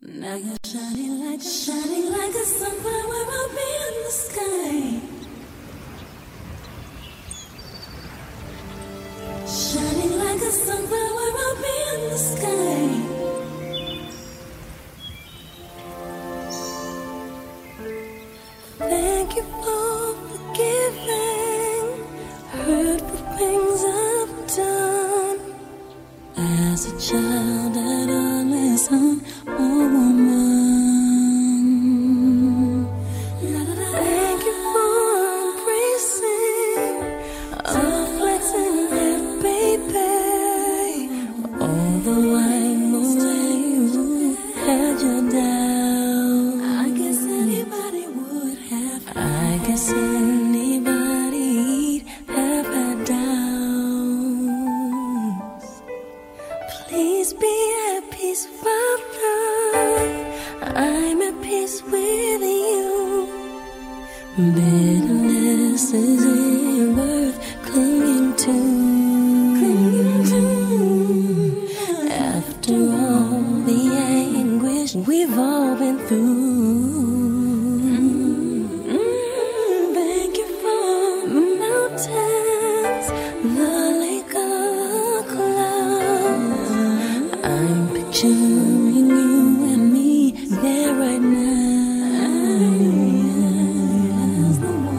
Now you're shining like, a shining like a sunflower up in the sky. Shining like a sunflower up in the sky. Thank you for forgiving hurtful things I've done. As a child, I'd always hunt guess anybody'd have had doubts. Please be at peace, Father. I'm at peace with you. Bitterness isn't worth clinging to. After all the anguish we've all been through. Picturing you and me there right now.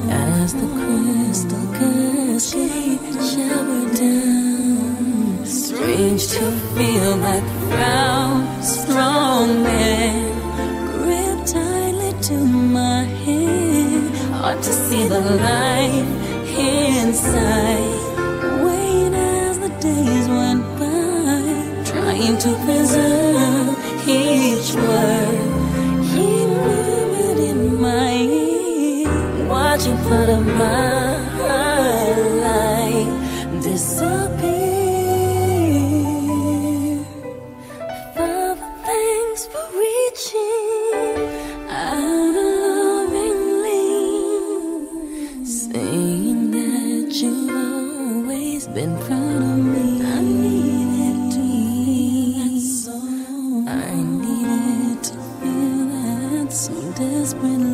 As the crystal cascade shower down. Strange to feel that proud, strong man grip tightly to my hand. Hard to see the light inside. Wait as the days went by, trying to preserve. you out of my life disappear. Father, thanks for reaching out lovingly, saying that you've always been proud of me. I needed to be, so I needed to feel that so desperately.